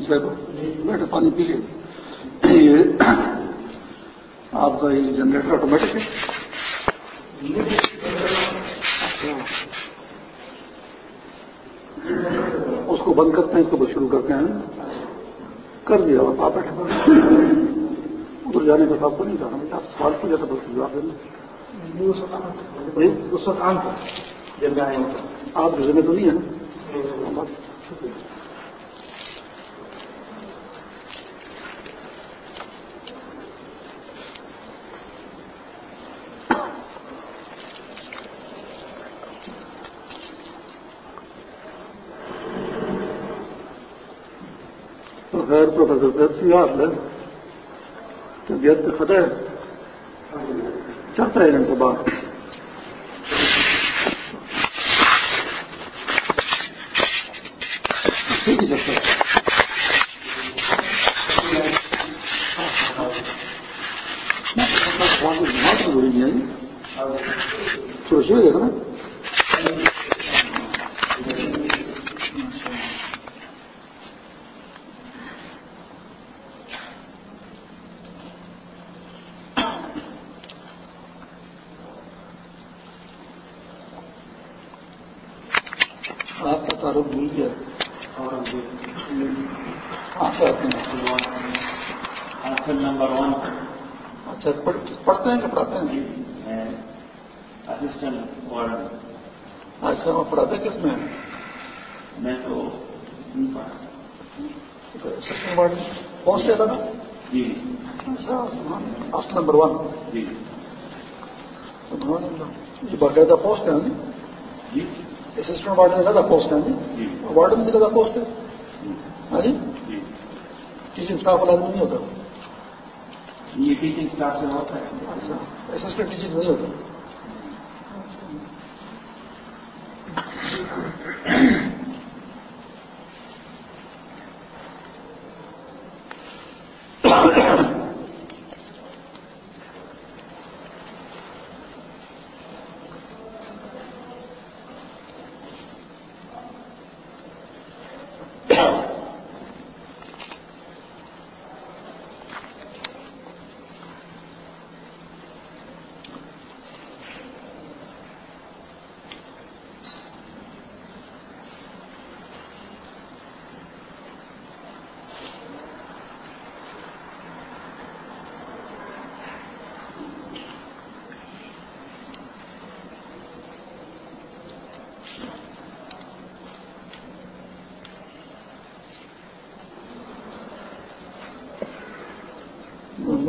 قاسم صاحب بیٹھے پانی پی لیے یہ آپ کا یہ جنریٹر آٹومیٹک ہے۔ اس کو بند کرتے ہیں اس کو شروع کرتے ہیں۔ کر دیا آپ بیٹھے۔ ادھر جانے کا صاحب کو نہیں کہا آپ سوال پوچھا تھا بس جواب دینا۔ اس وقت آن تھا۔ جب میں آیا آپ میں تو نہیں ہے۔ نا خیر پروفیسر صاحب سی آپ ہے۔ طبیعت پہ خطرہ ہے۔ چلتا ہے ان کو بات اسسٹنٹ وارڈن اچھا وہ پڑھاتے کس میں؟ میں تو اسسٹنٹ وارڈن کون سے لگا جی۔ اچھا اصل نمبر ون جی۔ یہ باقاعدہ پوسٹ ہے جی؟ جی۔ اسسٹنٹ وارڈن زیادہ پوسٹ ہے جی؟ وارڈن بھی زیادہ پوسٹ ہے؟ ہاں جی؟ جی۔ ٹیچنگ اسٹاف والا نہیں ہوتا۔ یہ ٹیچنگ اسٹاف سے ہوتا ہے؟ اسسٹنٹ ٹیچنگ نہیں ہوتا۔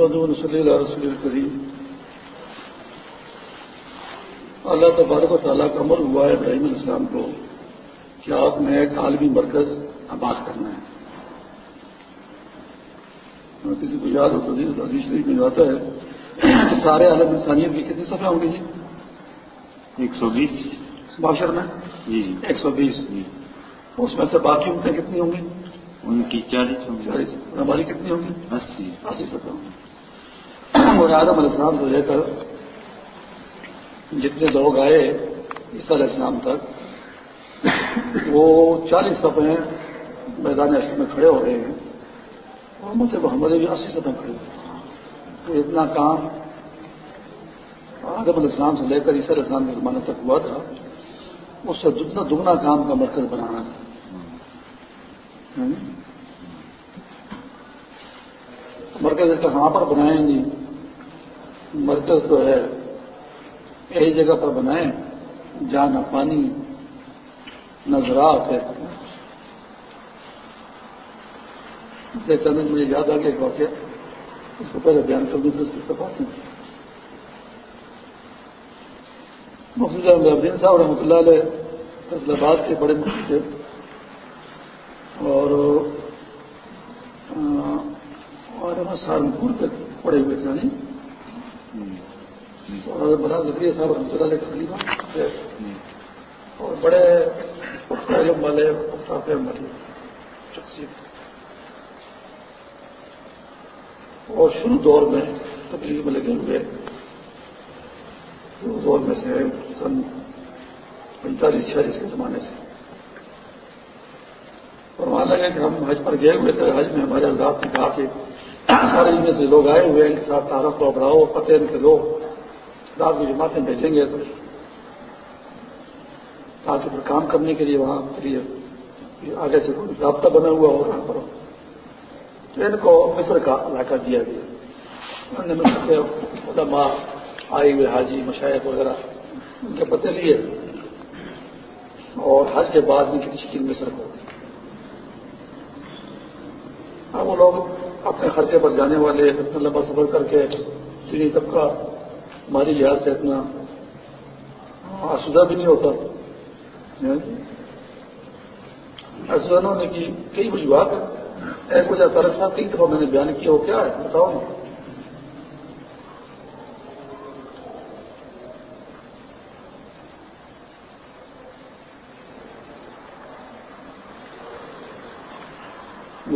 محمد صلی اللہ رسول الکریم اللہ تبارک و تعالیٰ کا عمر ہوا ہے ابراہیم علیہ السلام کو کہ آپ نے ایک عالمی مرکز آباد کرنا ہے۔ کسی کو یاد ہو تو عزیز شریف میں جاتا ہے کہ سارے عالم انسانیت کی کتنی سفر ہوں گی جی؟ ایک سو بیس۔ باشر میں؟ جی جی۔ ایک سو بیس۔ جی۔ اس میں سے باقی امتیں کتنی ہوں گی؟ ان کی چالیس چالیس۔ ہماری کتنی ہوں گی؟ اسی۔ اسی سفر ہوں گی۔ اور آدم علیہ السلام سے لے کر جتنے لوگ آئے عیسیٰ علیہ السلام تک، وہ چالیس سفے میدان اشر میں کھڑے ہو رہے ہیں۔ اور مجھے محمد بھی اسی سفے کھڑے تو اتنا کام آدم علیہ السلام سے لے کر عیسیٰ علیہ السلام کے زمانے تک ہوا تھا۔ اس سے جتنا دگنا کام کا مرکز بنانا تھا۔ مرکز کہاں پر بنائیں گے؟ مرکز تو ہے۔ ایسی جگہ پر بنائیں، جہاں نہ پانی، نہ زراعت ہے۔ چند مجھے یاد آ گیا ایک واقعہ۔ اس کو پہلے بیان کر دوں اس کی تفاق مفتی الدین صاحب رحمۃ اللہ علیہ فیصلہ آباد کے بڑے مفتی تھے۔ اور سہارنپور کے پڑے ہوئے تھے یعنی اور بڑا ذکری صاحب رحمۃ اللہ علیہ خلیفہ اور بڑے علم والے شخصیت۔ اور شروع دور میں تبلیغ میں لگے ہوئے شروع دور میں سے سن پینتالیس چھیالیس کے زمانے سے۔ فرمان لگا کہ ہم حج پر گئے ہوئے تھے حج میں ہمارے اللہ نے کہا کہ سارے ان سے لوگ آئے ہوئے ہیں ان کے ساتھ تعارف کو بڑھاؤ پتے ان کے لوگ۔ رات کی جماعتیں بھیجیں گے۔ تاکہ پھر کام کرنے کے لیے وہاں کے لیے آگے سے کوئی رابطہ بنا ہوا ہو وہاں پر۔ تو ان کو مصر کا علاقہ دیا گیا۔ مصر کے علماء آئے ہوئے، حاجی مشاہد وغیرہ، ان کے پتے لیے۔ اور حج کے بعد ان کی تشکیل مصر کو۔ اب وہ لوگ اپنے خرچے پر جانے والے اتنا لمبا سفر کر کے چینی طبقہ ہماری لحاظ سے اتنا آسودہ بھی نہیں ہوتا۔ ہاں جی؟ ایسے نے کی کئی وجوہات ایک وجہ طرف صاحب کئی دفعہ میں نے بیان کیا ہو کیا ہے؟ بتاؤ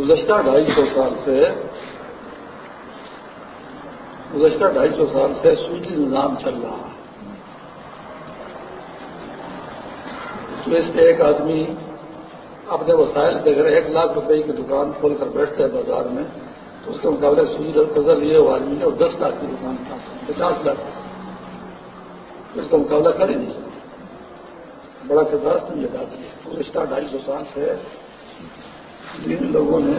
گزشتہ ڈھائی سو سال سے گزشتہ ڈھائی سو سال سے سوچی نظام چل رہا ہے۔ تو اس پہ ایک آدمی اپنے وسائل سے اگر ایک لاکھ روپے کی دکان کھول کر بیٹھتا ہے بازار میں۔ تو اس کے مقابلے سوئی قزر لیے وہ آدمی نے اور دس لاکھ کی دکان تھا، پچاس لاکھ۔ اس کا مقابلہ کر ہی نہیں سکتا۔ بڑا کردار سمجھے کیا گزشتہ ڈھائی سو سال سے جن لوگوں نے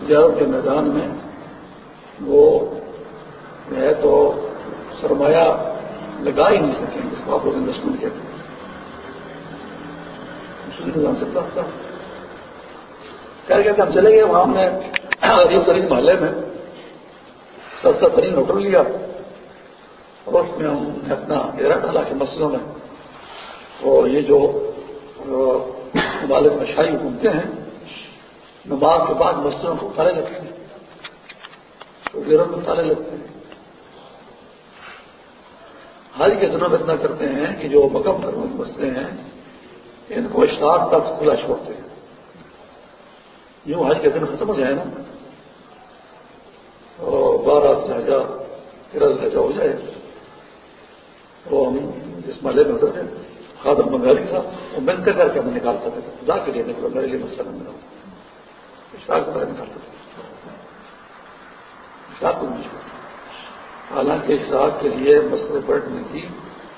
تجارت کے میدان میں وہ ہے تو سرمایہ لگا ہی نہیں سکیں جس کو آپ لوگ انویسٹمنٹ کہتے ہیں۔ نظام سے تھا۔ کہہ کہ ہم چلے گئے، وہاں ہم نے غریب ترین محلے میں سستا ترین ہوٹل لیا اور اس میں ہم نے اپنا ڈیرا ڈالا کہ مسجدوں میں۔ اور یہ جو مالک میں شاہی گھومتے ہیں نماز کے بعد مسجدوں کو اتارے لگتے ہیں۔ گیروں کو اتارے لگتے ہیں۔ حال کے دنوں میں اتنا کرتے ہیں کہ جو مکم کرنے بستے ہیں، ان کو اشتہار تک کھلا چھوڑتے ہیں۔ یوں حج کے دن ختم ہو جائے نا۔ اور بارہ جہاز تیرہ لہجہ ہو جائے۔ وہ ہم جس محلے میں ہوتے تھے خادم بنگالی تھا، وہ ملتے کر کے ہمیں نکالتا تھا خدا کے لیے نکلو، میرے لیے مسئلہ میرا اشتہار کے بارے کو نہیں حالانکہ اشتہار کے لیے مسئلے بیٹھنے کی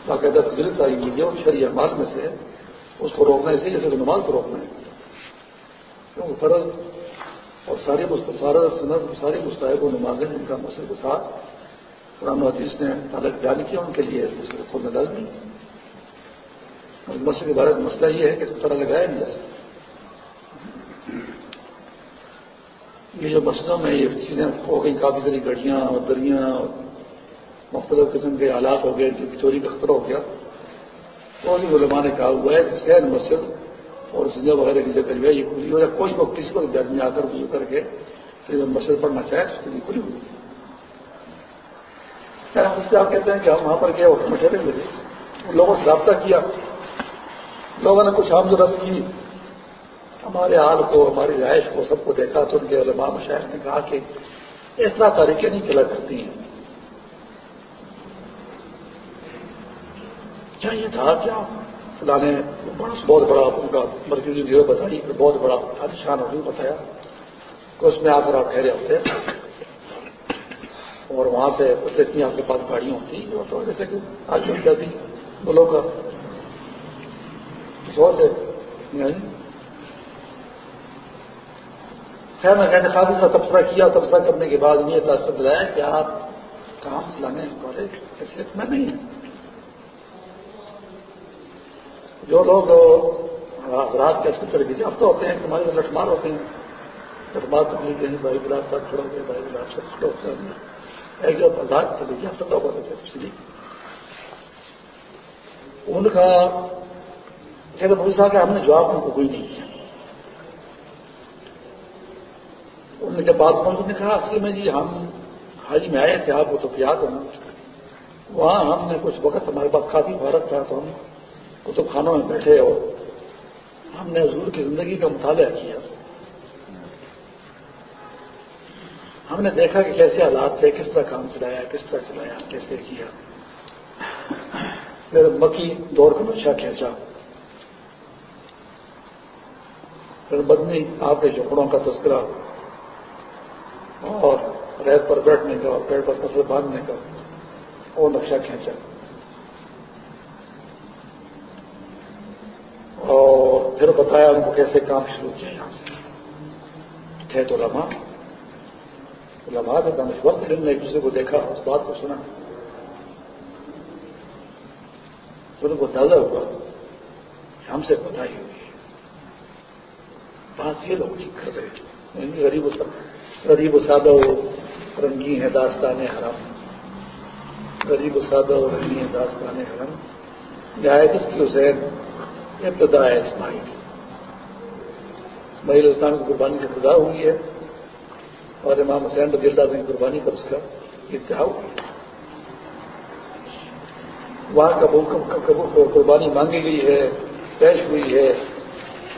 باقاعدہ فضلت آئی ہوئی ہے اور شریع مال میں سے اس کو روکنا، اسی جیسے نماز کو روکنا ہے۔ کیونکہ فرض اور ساری فرض صنعت ساری مستحب و نمازیں جن کا مسئلے کے ساتھ قرآن حدیث نے تعلق بیان کیا، ان کے لیے مسئلے کھولنا لازمی اور مسئلے کے بارے میں مسئلہ یہ ہے کہ اس کو طرح لگایا نہیں جا سکتا۔ یہ جو مسئلوں میں یہ چیزیں ہو گئی کافی ساری گڑیاں اور دریاں اور مختلف قسم کے حالات ہو گئے ان کی چوری کا خطرہ ہو گیا۔ تو بھی علماء نے کہا ہوا ہے کہ سین مسجد اور سنجا وغیرہ کی جگہ جو ہے، یہ کھلی ہو یا کوئی وقت کسی کو میں آ کر وضو کر کے جب مسجد پڑھنا چاہے تو اس کے لیے کھلی ہوئی یعنی اس سے آپ کہتے ہیں کہ ہم وہاں پر گئے اور ٹھہرے ہوئے لوگوں سے رابطہ کیا۔ لوگوں نے کچھ عام ضرورت کی۔ ہمارے حال کو، ہماری رہائش کو، سب کو دیکھا تو ان کے علماء مشاہد نے کہا کہ اس طرح طریقے نہیں چلا کرتی ہیں۔ چاہیے تھا؟ کیا؟ خدا نے بہت بڑا ان کا مرکزی جو بتائی، پھر بہت بڑا آلیشان اور بتایا کہ اس میں آ کر آپ ٹھہرے ہوتے اور وہاں سے اس سے اتنی آپ کے پاس گاڑیاں ہوتی تو جیسے کہ آج کل کیسی بولوں کا کس اور سے خیر، میں کہتے کافی سا تبصرہ کیا، تبصرہ کرنے کے بعد یہ تاثر دلایا کہ آپ کام چلانے والے حیثیت میں نہیں ہیں۔ جو لوگ رات کے اچھی طرح کے ہوتے ہیں ہمارے لٹھ لٹمار ہوتے ہیں، لٹمار تکلیف ہیں بھائی گلاس سب کھڑے ہوتے ہیں، بھائی گلاس سب کھڑے ہوتے ہیں۔ ایک جو بازار کے لیجیے اب لوگ ہوتے تھے ان کا کہتے بھائی صاحب ہم نے جواب ان کو کوئی نہیں کیا۔ انہوں نے جب بات پہنچ نے کہا، اصل میں جی ہم حاجی میں آئے تھے، آپ کو تو یاد ہونا وہاں ہم نے کچھ وقت ہمارے پاس کافی بھارت تھا، تو ہم کتب خانوں میں بیٹھے اور ہم نے حضور کی زندگی کا مطالعہ کیا۔ ہم نے دیکھا کہ کیسے حالات تھے، کس طرح کام چلایا، کس طرح چلایا، کیسے کیا۔ پھر مکی دور کا نقشہ کھینچا۔ پھر بدنی آپ کے جھپڑوں کا تذکرہ۔ اور ریت پر بیٹھنے کا اور پیڑ پر فصل باندھنے کا اور نقشہ کھینچا۔ اور پھر بتایا ان کو کیسے کام شروع کیا یہاں سے۔ تھے تو لمحہ لمحہ کے دانش وقت نے ایک دوسرے کو دیکھا، اس بات کو سنا۔ تو ان کو اندازہ ہوا کہ ہم سے بتائی ہوئی بات یہ لوگ ٹھیک کر رہے ہیں غریب غریب و سادہ و رنگی ہے داستان حرم۔ غریب و سادہ و رنگی ہے داستان حرم۔ نہایت اس کی حسین ابتدا ہے اسماعیل اسماعیل اسلام کی قربانی سے خدا ہوئی ہے اور امام حسین رضی اللہ کی قربانی پر اس کا انتہا ہوئی ہے وہاں کا قربانی مانگی گئی ہے، پیش ہوئی ہے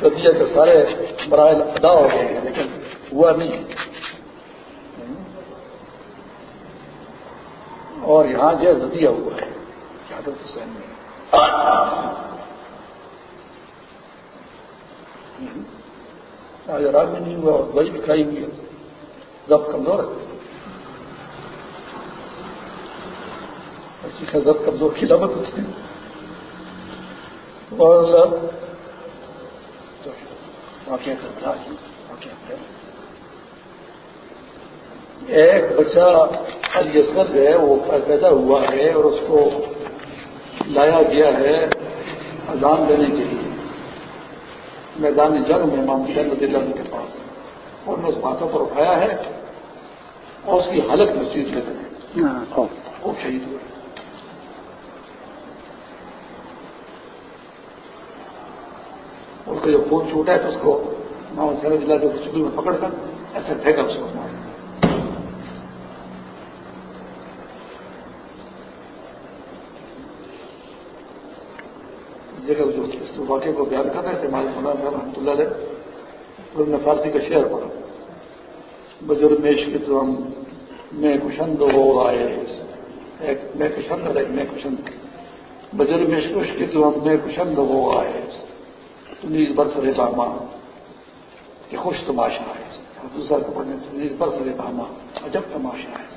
قبیہ کے سارے برائے ادا ہو گئے ہیں، لیکن ہوا نہیں۔ اور یہاں جو زدیہ ہوا ہے شہادت حسین میں آج آرام میں نہیں ہوا اور وہی بھی کھائی ہوئی ہے۔ ضبط کمزور ہے۔ اچھی ضبط کمزور کی لبت اس نے اور واقعہ کرتا ہے، واقعہ ایک بچہ الجسمت جو ہے وہ پیدا ہوا ہے اور اس کو لایا گیا ہے اذان دینے کے لیے۔ میدان جنگ میں امام شہر رضی اللہ کے پاس۔ اور نے اس باتوں پر اٹھایا ہے اور اس کی حالت میں چیز لے وہ شہید ہوئے۔ اس کا جب خون چھوٹا ہے تو اس کو امام شہر ضلع کے میں پکڑ کر ایسے پھینکا اس کو مارا جگہ جو اس واقعے کو بیان کر رہے تھے مالک مولانا صاحب، رحمۃ اللہ علیہ۔ نے فارسی کا شعر پڑھا۔ بزرگ میش کے تو ہم میں کشند ہو آئے۔ ایک میں کشند ایک میں کشند بزرگ میش کش کے تو ہم میں کشند ہو آئے۔ تمیز برسر باما یہ خوش تماشا ہے۔ دوسرا کو پڑھنے تمیز برسر باما عجب تماشا ہے۔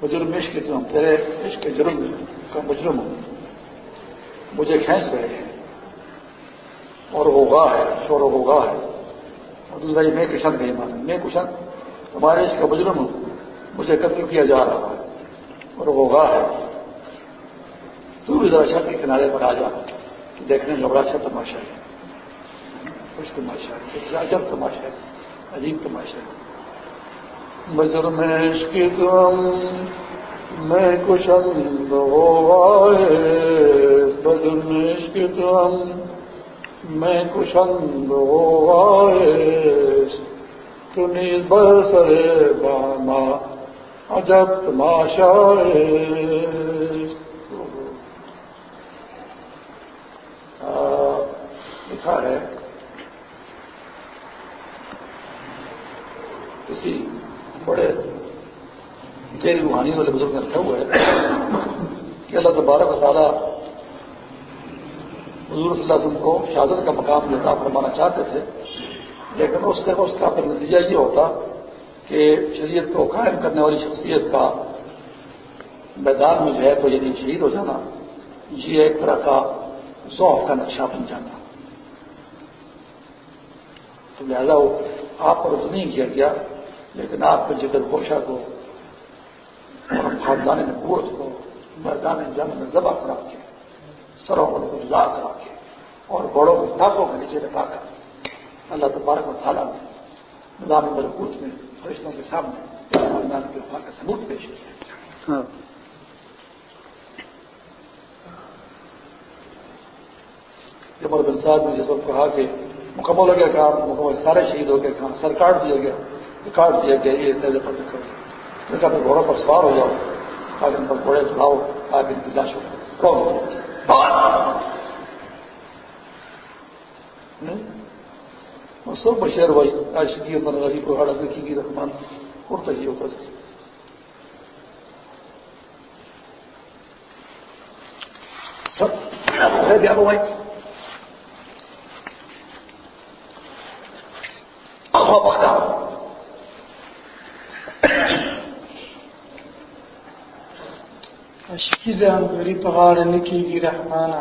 بزرگ میش کے تو ہم تیرے عشق کے جرم کا مجرم ہوں۔ مجھے کھینچ رہے ہیں۔ اور ہوگا ہے، شور ہوگا ہے۔ اور دوسرا یہ میں کشن نہیں مان میں کشن تمہارے اس کا بجرم ہوں، مجھے قتل کیا جا رہا ہے۔ اور ہوگا ہے۔ تو بھی ذرا کے کنارے پر آ جا دیکھنے میں بڑا اچھا تماشا ہے۔ خوش تماشا ہے عجب تماشا ہے، عجیب تماشا ہے۔ بجرم عشق تم میں کشند ہو بدن عشق تم میں کشند ہو تمہیں برسر باما، عجب تماشا لکھا ہے۔ کسی بڑے تیری روحانی والے بزرگ نے رکھا ہوا ہے کہ اللہ تبارک و تعالیٰ حضور صلی اللہ علیہ وسلم کو شہادت کا مقام لیتا فرمانا چاہتے تھے، لیکن اس سے اس کا پھر نتیجہ یہ ہوتا کہ شریعت کو قائم کرنے والی شخصیت کا میدان میں جو ہے تو یعنی شہید ہو جانا، یہ ایک طرح کا ذوق کا نقشہ بن جانا۔ تو لہذا وہ آپ پر تو نہیں کیا گیا، لیکن آپ کے جگر کوشا کو اور خاندان نبوت کو، میدان جنگ میں ذبح کرا کے سروں کو لا کرا کے اور بڑوں کو ڈاکوں کے نیچے رکھا کر اللہ تبارک و تعالیٰ نے نظام ملکوت میں فرشتوں کے سامنے خاندان کے وفا کا ثبوت پیش کیا۔ جمر بن صاحب نے جس وقت کہا کہ مکمل ہو گیا کام مکمل سارے شہید ہو گئے کام سر کاٹ دیا گیا کاٹ دیا گیا یہ تیزے پر دکھا پھر گھوڑوں پر سوار ہو جاؤ آج ان پر گھوڑے چڑھاؤ آج ان کی لاش ہو سب بشیر بھائی آج کی عمر والی کو ہڑا دیکھی گی رحمان اڑتا ہی ہوتا سب بھائی۔ بخوا بختا عاشقی ځان غریب په غاړه نه کېږي، رحمانه.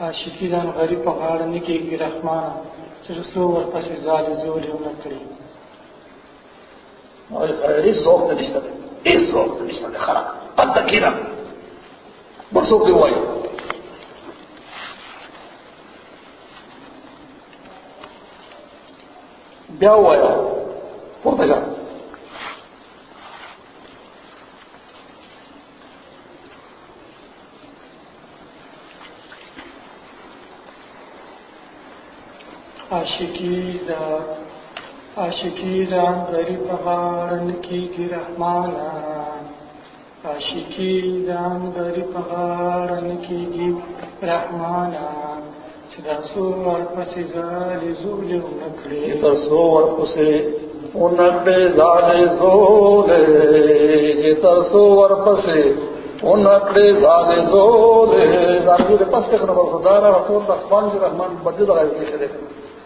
عاشقی ځان غریب په غاړه نه کېږي، رحمانه. چې رسو ورپسې ځالې زولې ونه کړي. هیڅ ذوق ته نشته دی. هیڅ ذوق ته نشته دی. خراب. هلته کښېنه. بل څوک دې ووایي بیا ووایه. پورته عاشقی دا عاشقی ځان غریب په غاړه نه کېږي رحمانه عاشقی ځان غریب په غاړه نه کېږي رحمانه چې دا سو ورپسې اونکړې ځالې زولې چې سو ورپسې اونکړې ځالې زولې ځالې دې پس ته کړو خدا را رحمان رحمان بدل راځي کې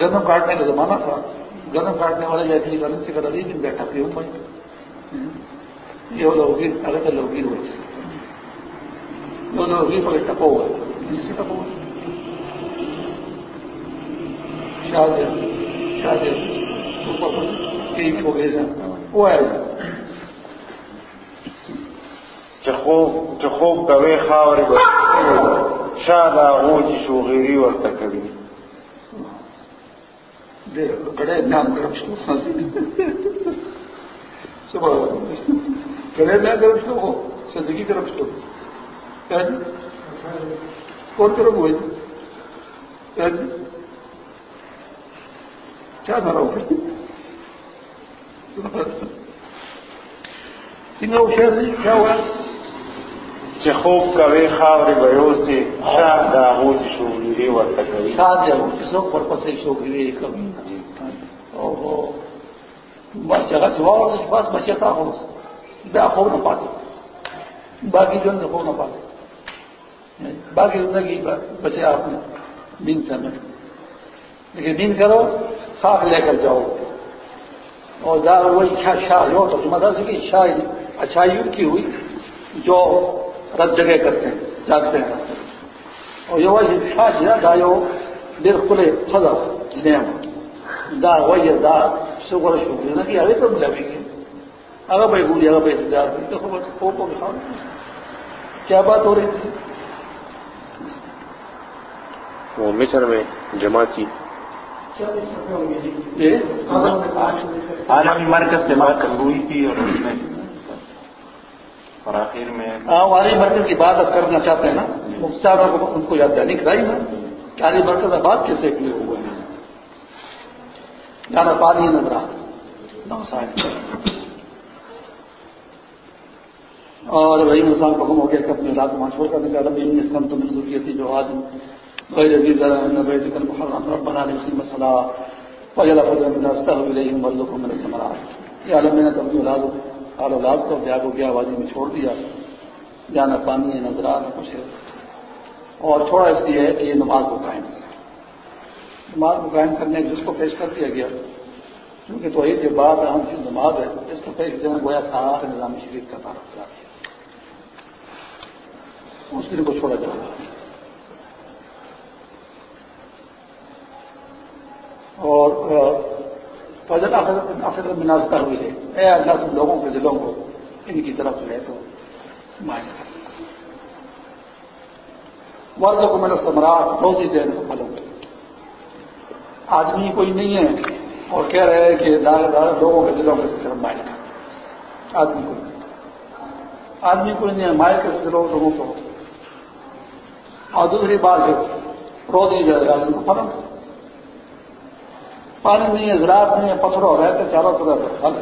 گندم کاٹنے کا زمانہ تھا۔ گندم کاٹنے والے جیسے گندم سے کر دن بیٹھا تھے ہوں بھائی یہ لوگی اگر تو لوگی ہوئی لوگی پر ٹپو ہوا جسے ٹپو ہوا شاید شاید کئی ہو گئے وہ ہے چې خوب کوي خاورې به شاده هغو چې شوغیري ورته کوي گرم شو صبح گڑے نہ گرم شو ہو۔ گرم ہوئے کیا دھرا ہو؟ کیا ہوا؟ چې خوب کوي خاورې به یوسي شاده هغو چې شوغیري ورته کوي. کسوں پر پسے شو گری کبھی بس جگہ چھوا اور بس بچے تھا ہو بے خوب نہ پاتے باقی جو خوب نہ پاتے باقی زندگی بچے آپ نے دن سے میں لیکن دن کرو خاک لے کر جاؤ اور دار وہی شاہ شاہ ہو تو مدد کی شاہ اچھائی کی ہوئی جو رد جگہ کرتے ہیں جاگتے ہیں. او یو وجه شاشه دا یو ډیر خپل خزر نیم دا وجه دا څنګه شو نه دی هغه ته ملويږي هغه به ګوري هغه به انتظار کوي. ته خو په په کیا بات ہو رہی تھی وہ مصر میں جماعت کی عالمی مرکز سے بات ہوئی تھی اور اس میں اور آخر میں عالمی مرکز کی بات اب کرنا چاہتے ہیں نا مختار کو ان کو یاد دہانی کرائی نا. کہ عالمی مرکز آباد کیسے ہوئے ہیں یہاں پانی نظر آ نو صاحب اور وہی انسان کو حکم ہو گیا کہ اپنے علاق کو چھوڑ کرنے کا ربی نے سم تم ضروری تھی جو آج غیر عزیز نبی ذکر محرم رب بنا لے مسئلہ فجل فجل من استہ الیہم ورزقهم من الثمرات۔ یہ عالم میں نے تب اولاد اور اولاد کو بیاہ کو گیا وادی میں چھوڑ دیا۔ جانا پانی ہے نظر نہ کچھ۔ ہے اور تھوڑا اس لیے ہے کہ یہ نماز کو قائم کیا نماز کو قائم کرنے جس کو پیش کر دیا گیا۔ کیونکہ تو عید کے بعد اہم چیز نماز ہے، اس کو پیش دینا گویا سارا نظام شریف کا تعارف کرا دیا اس دن کو چھوڑا جائے اور فضل آخر مناسبہ ہوئی ہے۔ اے اللہ، تم لوگوں کے دلوں کو ان کی طرف جو ہے تو مائل کر ورد کو میں نے سمراٹ روزی دین کو آدمی کوئی نہیں ہے اور کہہ رہے ہیں کہ دار دار لوگوں کے دلوں کے طرف مائل کر آدمی کو نہیں۔ آدمی کو نہیں ہے، مائل کے دلوں لوگوں کو اور دوسری بات ہے روزی جو ہے ان کو پھلوں پانی نہیں ہے، زراعت نہیں ہے پتھر ہو رہے تھے چاروں طرف۔ پھل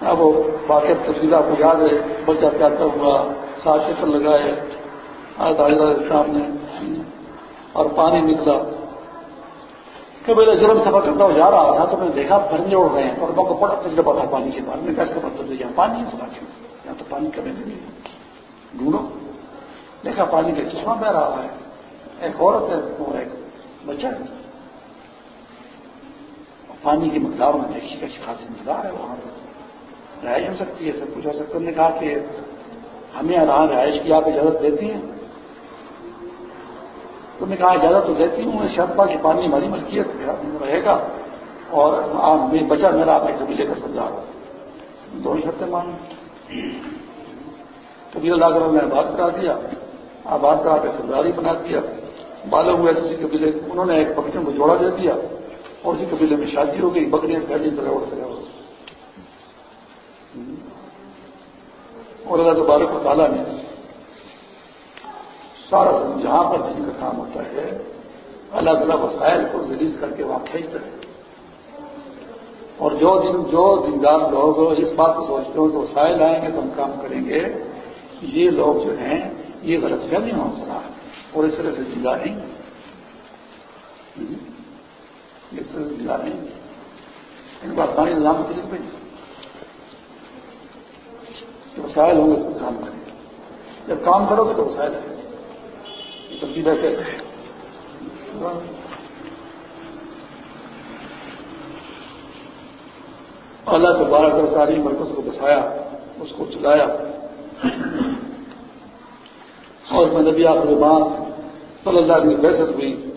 اب وہ باقی تفصیلہ کو یاد ہے، بچہ پیاتا ہوا سات چکر لگائے۔ آج شام نے اور پانی نکلا۔ کبھی جرم سفر کرتا ہوا جا رہا تھا تو میں نے دیکھا پرندے اڑ رہے ہیں اور کو بڑا تجربہ تھا پانی کے بارے میں۔ کیسے مطلب یہاں پانی ہے۔ سب یہاں تو پانی کبھی نہیں ڈھونڈو۔ دیکھا پانی کا چشمہ بہ رہا ہے۔ ایک عورت ہے اور ایک بچہ ہے۔ پانی کی مقدار میں دیکھی کیسی خاصی مقدار ہے۔ وہاں تو رہائش ہو سکتی ہے، سب کچھ ہو سکتا ہے۔ نے کہا کہ ہمیں یہاں رہائش کی آپ اجازت دیتی ہیں؟ تو نے کہا اجازت تو دیتی ہوں، شرط پر کہ پانی ہماری ملکیت رہے گا اور بچا، میرا آپ ایک قبیلے کا سردار دونوں شرطیں مان قبیلہ لا کر نے آباد کرا دیا۔ آباد کرا کے سرداری بنا دیا۔ بالغ ہوئے کسی قبیلے، انہوں نے ایک بکریوں کو جوڑا دے دیا۔ اور اسی قبیلے میں شادی ہو گئی۔ بکریاں پہلی طرح اڑ اور اللہ تبارک کو تعالیٰ نے سارا جہاں پر جن کا کام ہوتا ہے الگ الگ وسائل کو ریلیز کر کے وہاں کھینچتے ہیں اور جو دن، جو دیندار لوگ اس بات کو سوچتے ہو تو وسائل آئیں گے تو ہم کام کریں گے۔ یہ لوگ جو ہیں، یہ غلط فہمی ہو رہا ہے۔ اور اس طرح سے جدا نہیں اس طرح سے جدا نہیں ان کو آسانی نظام کسی پہ نہیں۔ وسائل ہوں گے تو کام کریں۔ گے جب کام کرو گے تو وسائل ہے ترتیب ایسے۔ اللہ کے بارہ کر ساری مرکز کو بسایا، اس کو چلایا۔ اور میں نبی آخربان صلی اللہ علیہ بحثت ہوئی۔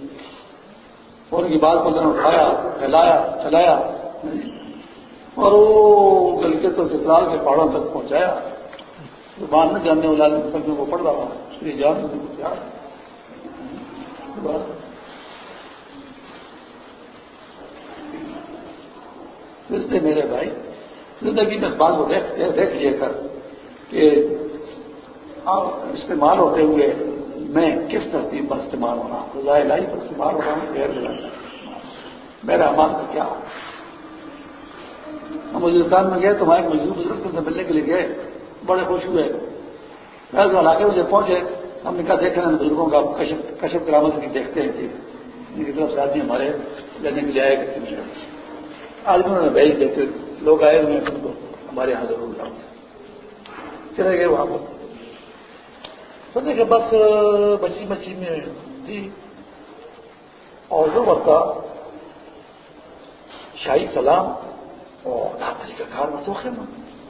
اور ان کی بات کو نے اٹھایا، پھیلایا، چلایا۔ اور وہ گل کے تو چترال کے پہاڑوں تک پہنچایا۔ زبان میں جاننے والے تک میں وہ پڑھ رہا اس لیے جان کو تیار اس لیے میرے بھائی زندگی میں اس بات کو دیکھ دیکھ لیا کر کہ استعمال ہوتے ہوئے میں کس ترتیب پر استعمال ہو رہا ہوں؟ رضاء لائی پر استعمال ہو رہا ہوں غیر میرا امان کا کیا ہم ہندوستان میں گئے تو وہاں ایک مزدور بزرگ سے ملنے کے لیے گئے، بڑے خوش ہوئے۔ ایسے علاقے میں جب پہنچے ہم نے کہا دیکھیں بزرگوں کا کشپ کشپ کرامت کی دیکھتے ہیں جی ان کی طرف سے آدمی ہمارے لینے کے لیے آئے کرتے آدمیوں نے بھیج دیتے لوگ آئے ہوئے ہیں ہمارے یہاں ضرور لاؤ چلے گئے وہاں پر۔ سمجھے کہ بس، بچی بچی میں تھی۔ اور جو وقت شاہی سلام اور طریقہ کار میں تو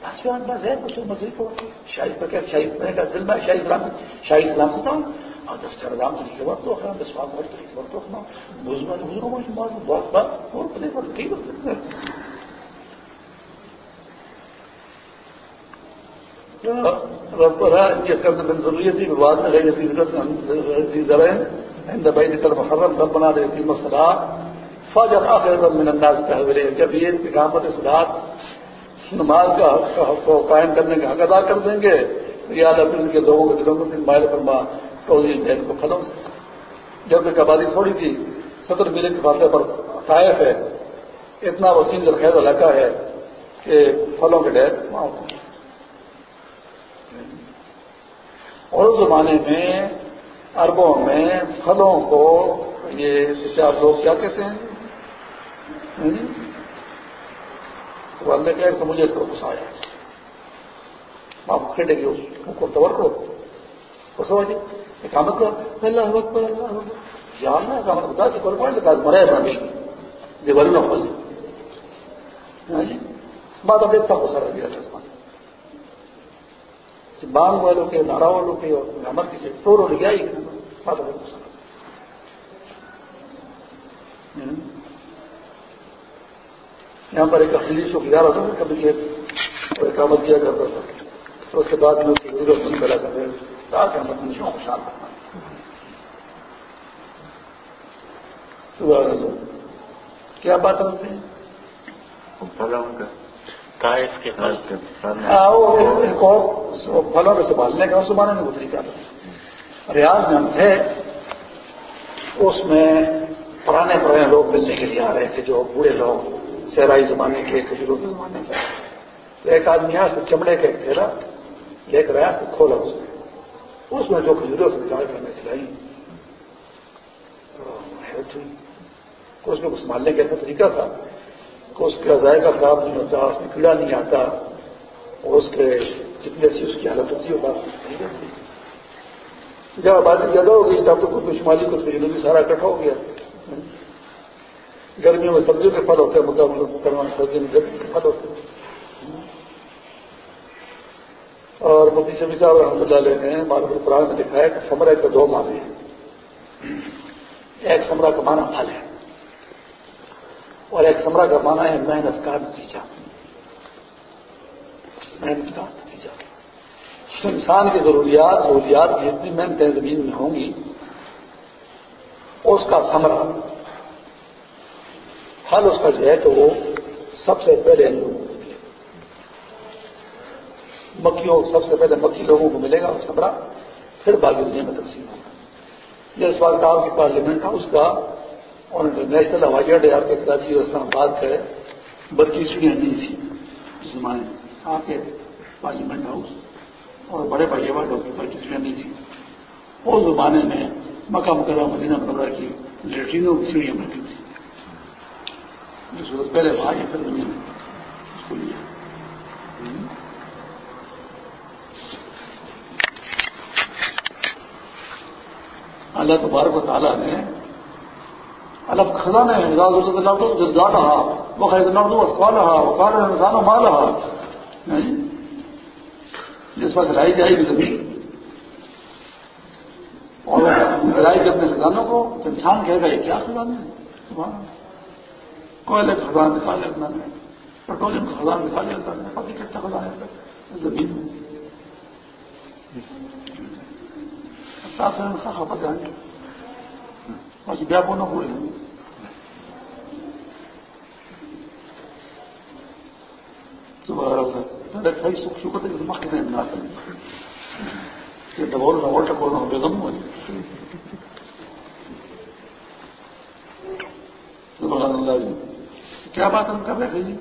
بس بس ہے کچھ مزید کو شاہی پر کیا شاہی میں کا دل میں شاہی سلام شاہی سلام سے تھا۔ اور دس چرام طریقے وقت تو خراب دس بات بہت طریقے وقت رکھنا بزرگ بزرگوں کو بہت بات اور پتہ پر کئی وقت جس کا ضروریت تھی بعد میں دبئی کی تھی آخر من تحویل جب یہ اقامت سلاد نماز کا حق کو قائم کرنے کا حق ادا کر دیں گے یا اللہ کے لوگوں کے دلوں کو مائل فرما ٹوزی دین کو ختم جب تک آبادی تھوڑی تھی، ستر میلے کے فاصلے پر طائف ہے۔ اتنا وسیم خیر علاقہ ہے کہ پھلوں کے ڈیر وہاں اور اس زمانے میں اربوں میں پھلوں کو یہ جیسے آپ لوگ کیا کہتے ہیں؟ تو اللہ کہا کہ مجھے اس کو گھسایا آپ کھیلے گی اس کو تور کو سو جی کامت کو اللہ اکبر، اللہ جاننا کامت بتا سے کر پڑے لگا مرے بنے گی دیوالی نہ پھنسی جی؟, ہاں جی؟ بات اب دیکھتا کو سارا دیا تھا بانگ والوں کے نارا والوں کے اور ہمر کسی ٹور ہو گیا۔ ہی بات اب یہاں پر ایک اخلیس کو گزارا تھا کبھی کے کامت کیا کرتا تھا تو اس کے بعد میں اس کی ضرورت نہیں کرا کرتے تاکہ ہم اپنی شوق خوشحال کرنا کیا بات ہوتی ہے پھلوں کے سنبھالنے کا زمانے میں وہ طریقہ تھا ریاض میں ہم تھے اس میں پرانے پرانے لوگ ملنے کے لیے آ رہے تھے جو بوڑھے لوگ۔ صحرائی زمانے کے کھجوروں کے زمانے کے تو ایک آدمی یہاں سے چمڑے کا ایک تھیلا لے کر آیا تو کھولا اس میں۔ اس میں جو کھجوروں سے نکال کر ہمیں کھلائی حیرت ہوئی اس میں کچھ مالنے کا ایسا طریقہ تھا کہ اس کا ذائقہ خراب نہیں ہوتا، اس میں کیڑا نہیں آتا اور اس کے جتنی اچھی اس کی حالت اچھی ہوتا جب آبادی زیادہ ہو گئی، تب تو کچھ شمالی کچھ جنوبی سارا اکٹھا ہو گیا۔ گرمیوں میں سبزیوں کے پھل ہوتے ہیں مقابلہ سردیوں میں گرمیوں کے پھل ہوتے ہیں۔ اور مفتی شبی صاحب رحمۃ اللہ علیہ نے معلوم قرآن میں لکھا ہے کہ سمرے کے دو معنی ہیں۔ ایک سمرا کا معنی پھل ہے، اور ایک سمرا کا معنی ہے محنت کا نتیجہ۔ محنت کا نتیجہ۔ انسان کی ضروریات ضروریات جتنی محنتیں زمین میں ہوں گی، اس کا سمرا پھل اس کا جو ہے تو وہ سب سے پہلے لوگوں کو ملے مکھیوں، سب سے پہلے مکھی لوگوں کو ملے گا اس پھر باقی دنیا میں تقسیم ہوگا۔ جس وقت آپ کی پارلیمنٹ ہے اس کا اور نیشنل ہوائی اڈے آپ کے کراچی اور اسلام آباد کا برقی سیڑھیاں نہیں تھی۔ اس زمانے میں آپ ہاں کے پارلیمنٹ ہاؤس اور بڑے بڑے ایوارڈوں کی برقی سیڑھیاں نہیں تھی۔ اس زمانے میں مکہ مکرمہ مدینہ مربع کی لیٹرینوں کی سیڑھیاں بنتی تھی جس وقت پہلے بھائی پھر دنیا میں۔ اس کو لیا۔ اللہ تبارک و تعالیٰ نے الگ خزانہ ہے رہا وہ خرید نہ دو رہا وہ کار انسان و مال رہا جس وقت لائی جائے گی زمین اور لائی گی اپنے خزانوں کو انسان کہے گا، یہ کیا خزانہ ہے؟ کوئلے کا خزانہ نکال لیتا ہے پیٹرولیم کا خزانہ نکال لیتا ہے پتی کتنا خزانہ زمین میں۔ تاسو نن ښه خبره ده چې بیا په نو ګوري سبحان کیا بات ہم کر رہے تھے جی؟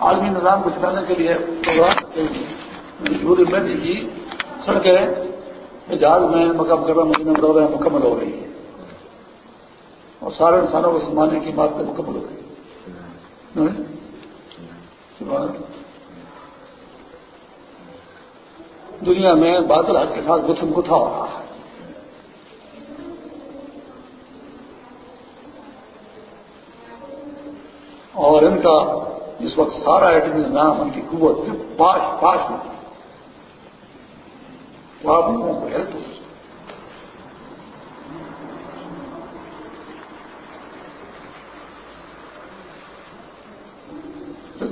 عالمی نظام کو چلانے کے لیے پروگرام میں کی سڑکیں جہاز میں مکم کر مدینہ دورہ مکمل ہو رہی ہے اور سارے انسانوں کو سنبھالنے کی بات مکمل ہو رہی ہے دنیا میں بادل حق کے ساتھ گتھم گتھا ہو رہا ہے۔ اور ان کا اس وقت سارا ایٹمی نظام ان کی قوت صرف پاش پاش میں تو آپ لوگوں کو ہے تو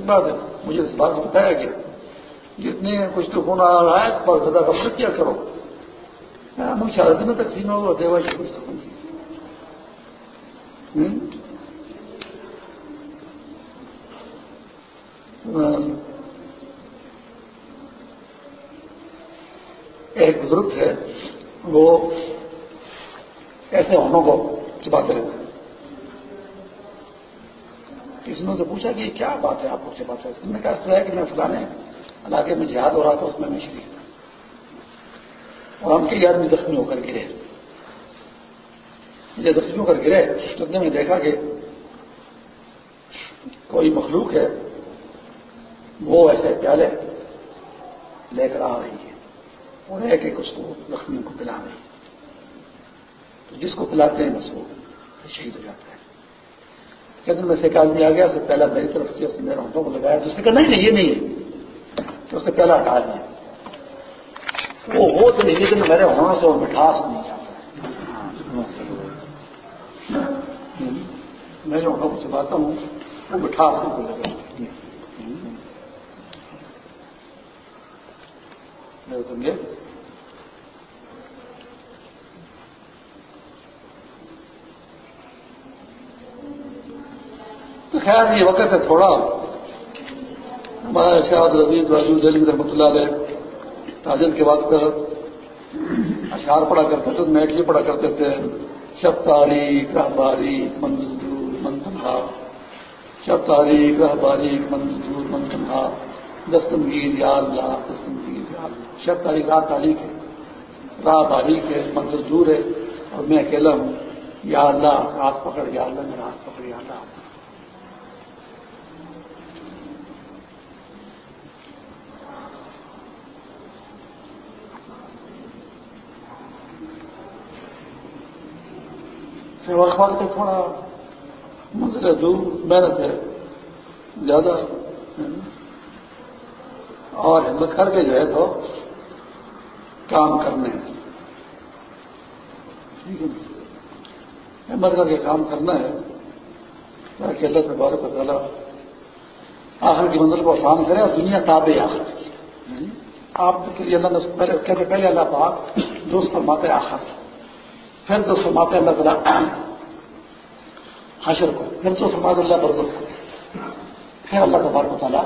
بات ہے مجھے اس بات کو بتایا گیا جتنے کچھ تو ہونا آ رہا ہے اس پر زیادہ کم کیا کرو۔ ہاں، مجھے شاید میں تقسیم ہوگا دیوا جی کچھ تو ایک بزرگ ہے، وہ ایسے ہونوں کو چپاتے رہتے کسی نے سے پوچھا کہ کیا بات ہے، آپ کو چپاتے رہتے نے کہا، اس طرح کہ میں فلانے علاقے میں جہاد ہو رہا تھا، اس میں میں شریک اور ہم کئی آدمی زخمی ہو کر گرے۔ مجھے زخمی ہو کر گرے تو میں دیکھا کہ کوئی مخلوق ہے وہ ایسے پیالے لے کر آ رہی ہے اور ایک ایک اس کو زخمیوں کو پلا رہی ہے تو جس کو پلاتے ہیں بس وہ شہید ہو جاتا ہے۔ دن میں سے ایک آدمی آ گیا، اس سے پہلا میری طرف کیا اس نے میرے ہاتھوں کو لگایا، تو اس نے کہا، نہیں یہ نہیں ہے۔ تو اس سے پہلا ہٹا دیا۔ وہ ہو تو نہیں، لیکن میرے ہونے سے وہ مٹھاس نہیں جاتا ہاں، میں جو ہونوں کو چباتا ہوں، وہ مٹھاس کو لگا تو خیر، یہ وقت ہے تھوڑا۔ ہمارا شاید رضی راجو دہلی رحمۃ اللہ علیہ تاجر کے بعد کر اشعار پڑا کرتے تھے، میٹلی پڑا کرتے تھے۔ شب تاریخ راہ باریک منزل دور من تنہا۔ شب تاریخ راہ باریک منزل دور من تنہا۔ دستمگیر یا اللہ دستمگیر شب تاریخ، رات تاریخ ہے۔ راہ باریک ہے، منزل دور ہے اور میں اکیلا ہوں۔ یا اللہ، ہاتھ پکڑ، یا اللہ، میرا ہاتھ پکڑ، یا اللہ۔ وقت وقت تھوڑا منظر دور، محنت ہے۔ زیادہ۔ اور ہمت کر کے جو ہے تو کام کرنے ٹھیک ہے۔ ہمت کر کے کام کرنا ہے۔ تاکہ اللہ سے بارک تعالیٰ آخر کی منزل کو آسان کرے اور دنیا تابے آخر کی یعنی آپ کے لیے اللہ نے پہلے کہتے پہلے اللہ پاک دوست فرماتے آخر۔ پھر تو فرماتے اللہ تعالیٰ حشر کو۔ پھر تو فرماتے اللہ برزخ کو۔ پھر اللہ تبارک و تعالیٰ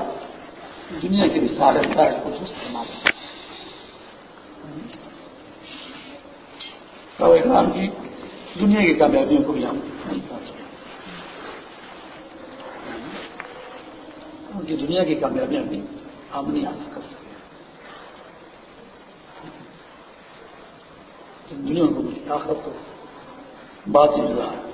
دنیا کے بھی سارے کو درست فرماتے تو اکرام کی دنیا کی کامیابیوں کو بھی ہم نہیں پا سکتے ان کی دنیا کی کامیابیاں بھی ہم نہیں حاصل کر سکتے۔ دنیا کو بھی آخر تو بات ہی جدا ہے۔